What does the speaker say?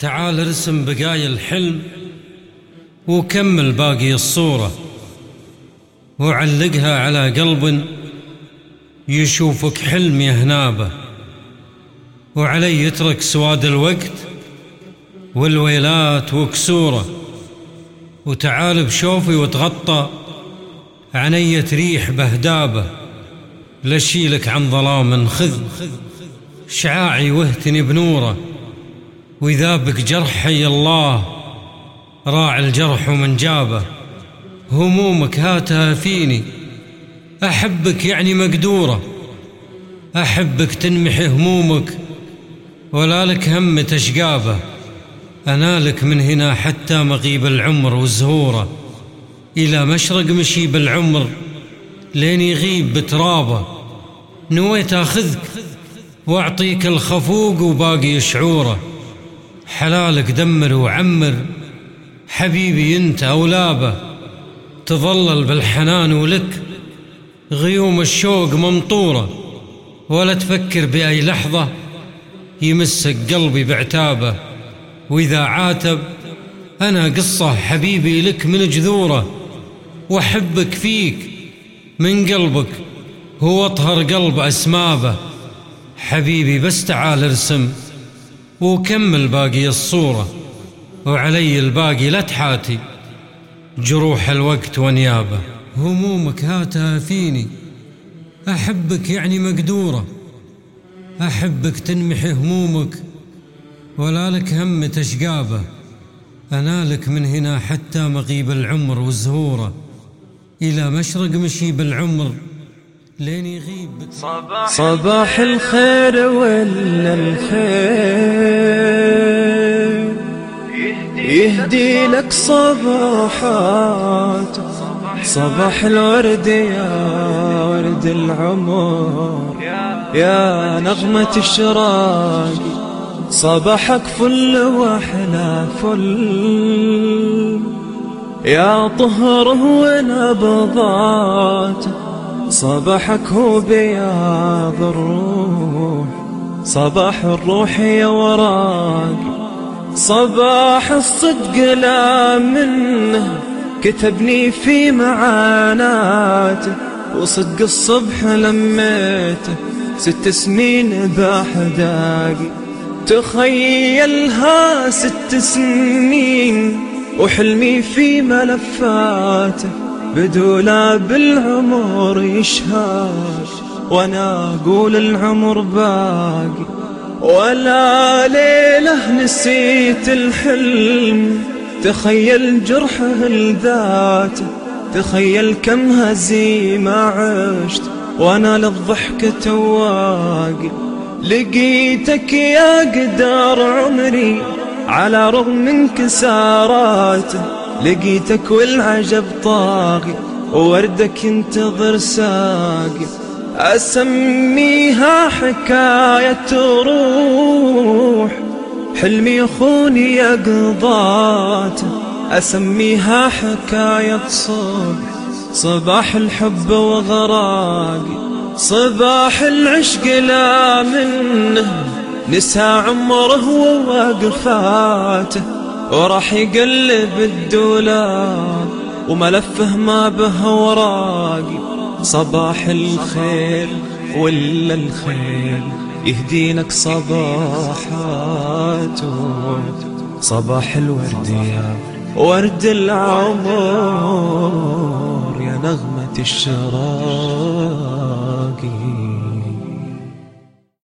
تعال ارسم بقايا الحلم وكمل باقي الصورة وعلقها على قلب يشوفك حلم يهنابه وعلي يترك سواد الوقت والويلات وكسورة. وتعال بشوفي وتغطى عنية ريح بهدابة لشيلك عن ظلام خذ. شعاعي واهتني بنورة. وإذا بك جرح حي الله. راعي الجرح ومن جابه. همومك هاتها فيني. أحبك يعني مقدورة. أحبك تنمحي همومك. ولا لك هم تشقابه. أنالك من هنا حتى مغيب العمر وزهوره. إلى مشرق مشيب العمر. لين يغيب بترابه. نويت أخذك. وأعطيك الخفوق وباقي شعوره. حلالك دمر وعمر حبيبي انت أولابه تظلل بالحنان ولك غيوم الشوق ممطورة ولا تفكر بأي لحظة يمسك قلبي بعتابه. وإذا عاتب أنا قصة حبيبي لك من جذوره وأحبك فيك من قلبك هو أطهر قلب أسمابه. حبيبي بس تعال ارسم وكمل باقي الصورة وعلي الباقي لا تحاتي. جروح الوقت ونيابة. همومك هاتها فيني. أحبك يعني مقدورة. أحبك تنمحي همومك. ولا لك هم تشقابة. أنالك من هنا حتى مغيب العمر وزهورة. إلى مشرق مشيب العمر لين يغيب صباح, الخير ولا الخير؟ يهدي لك صباحات. صباح الورد يا ورد العمر. يا نغمة الشراق. صباحك فل واحلى فل. يا طهره ونبضات. صباحك هو بياض الروح صباح الروح يا وراق. صباح الصدق لا منه كتبني في معاناته. وصدق الصبح لميته ست سنين باحداقي تخيلها ست سنين وحلمي في ملفاته. بدولاب العمر يشهد وأنا أقول العمر باقي. ولا ليلة نسيت الحلم تخيل جرحه لذاته تخيل كم هزيمة عشت وأنا للضحكة تواقي. لقيتك يا قدر عمري على رغم انكساراته لقيتك والعجب طاغي ووردك ينتظر ساقي. أسميها حكاية روح حلمي يخوني يقضاته. أسميها حكاية صبح صباح الحب وغراقي. صباح العشق لا منه نسى عمره ووقفاته. وراح يقلب الدولاب وملفه ما به وراقي صباح الخير ولا الخير؟ يهدينك صباحاته. صباح الورد يا ورد العمر يا نغمة الشراب